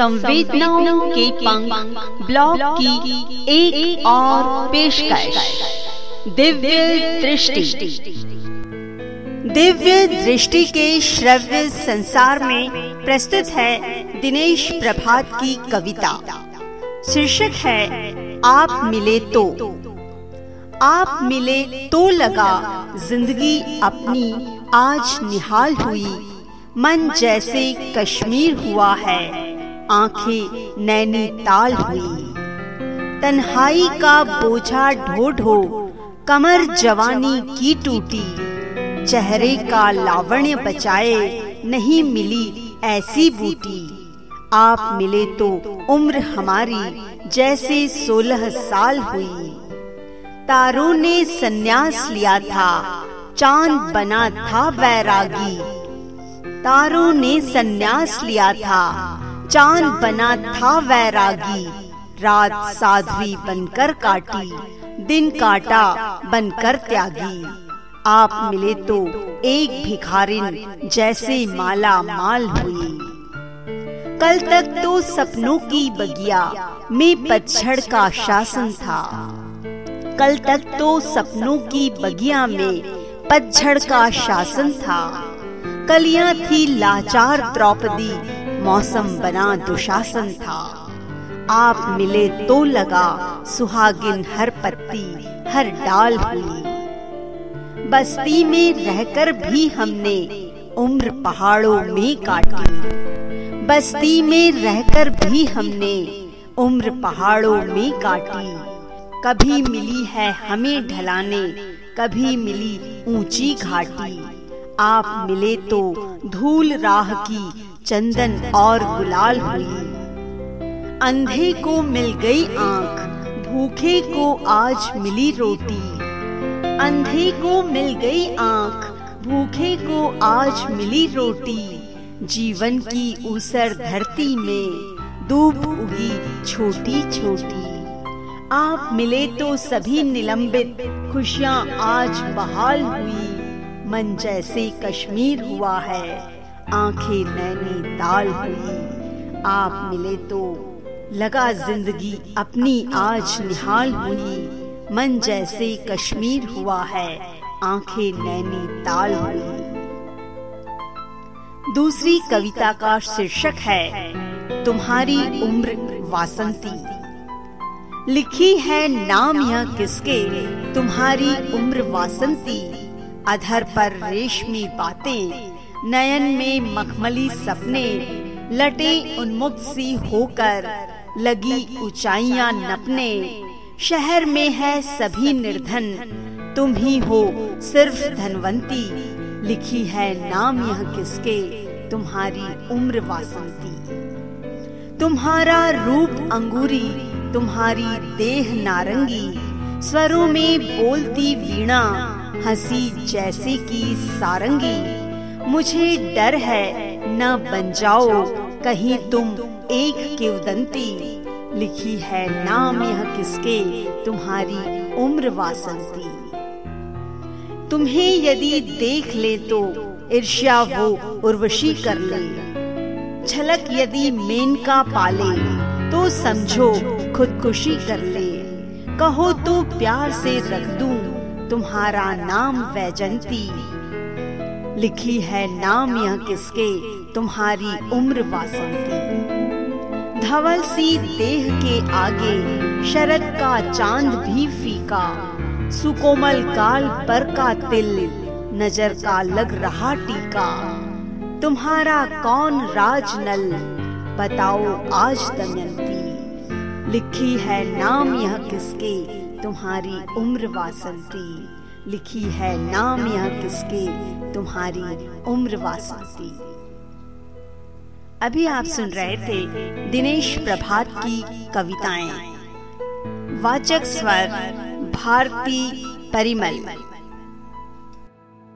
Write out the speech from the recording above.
संवेदनाओं के पंख ब्लॉग की एक, एक और पेशकश। दिव्य दृष्टि। दिव्य दृष्टि के श्रव्य संसार में प्रस्तुत है दिनेश प्रभात की कविता। शीर्षक है आप मिले तो। आप मिले तो लगा ज़िंदगी अपनी आज निहाल हुई। मन जैसे कश्मीर हुआ है। आँखें नैनी ताल हुई। तन्हाई का बोझा ढो ढो कमर जवानी की टूटी। चेहरे का लावण्य बचाए नहीं मिली ऐसी बूटी। आप मिले तो उम्र हमारी जैसे सोलह साल हुई। तारों ने सन्यास लिया था, चाँद बना था बैरागी तारों ने सन्यास लिया था चाँद बना था वैरागी। रात साध्वी बनकर काटी, दिन काटा बनकर त्यागी। आप मिले तो एक भिखारिन जैसे माला माल हुई। कल तक तो सपनों की बगिया में पतझड़ का शासन था। कल तक तो सपनों की बगिया में पतझड़ का शासन था। कलियाँ थी लाचार द्रौपदी मौसम बना दुशासन था। आप मिले तो लगा सुहागिन हर पत्ती, हर डाल हुई बस्ती में रहकर भी हमने उम्र पहाड़ों में काटी। बस्ती में रहकर भी हमने उम्र पहाड़ों में काटी। कभी मिली है हमें ढलाने, कभी मिली ऊँची घाटी। आप मिले तो धूल राह की चंदन और गुलाल हुई। अंधे को मिल गई आँख, भूखे को आज मिली रोटी। अंधे को मिल गई आँख, भूखे को आज मिली रोटी। जीवन की ऊसर धरती में दूब उगी छोटी छोटी। आप मिले तो सभी निलंबित, खुशियाँ आज बहाल हुई। मन जैसे कश्मीर हुआ है। आँखें नैनी ताल हुई। आप मिले तो लगा ज़िंदगी अपनी आज निहाल हुई। मन जैसे कश्मीर हुआ है, आँखें नैनी ताल हुई। दूसरी कविता का शीर्षक है, तुम्हारी उम्र वासंती। लिखी है नाम यह किसके, तुम्हारी उम्र वासंती। अधर पर रेशमी बातें नयन में मखमली सपने, लटे उन्मुक्त सी होकर, लगी ऊंचाइयाँ नपने। शहर में है सभी निर्धन, तुम ही हो सिर्फ़ धनवंती। लिखी है नाम यह किसके? तुम्हारी उम्र वासंती। तुम्हारा रूप अंगूरी, तुम्हारी देह नारंगी। स्वरों में बोलती वीणा, हँसी जैसे की सारंगी। मुझे डर है, न बन जाओ। कहीं तुम एक किवदंती। लिखी है नाम यह किसके? तुम्हारी उम्र वासंती। तुम्हें यदि देख ले तो ईर्ष्या वो उर्वशी कर ले। झलक यदि मेनका पाले तो समझो, खुदकुशी कर ले। कहो तो प्यार से रख दूँ, तुम्हारा नाम वैजंती। लिखी है नाम यह किसके? तुम्हारी उम्र वासंती। धवल सी देह के आगे, शरद का चाँद भी फीका। सुकोमल काल पर का तिल, नज़र का लग रहा टीका। तुम्हारा कौन राजनल, बताओ आज दमयंती। लिखी है नाम यह किसके? तुम्हारी उम्र वासंती। लिखी है नाम या किसके? तुम्हारी उम्र वासंती अभी आप सुन रहे थे दिनेश प्रभात की कविताएँ। वाचक स्वर, भारती परिमल।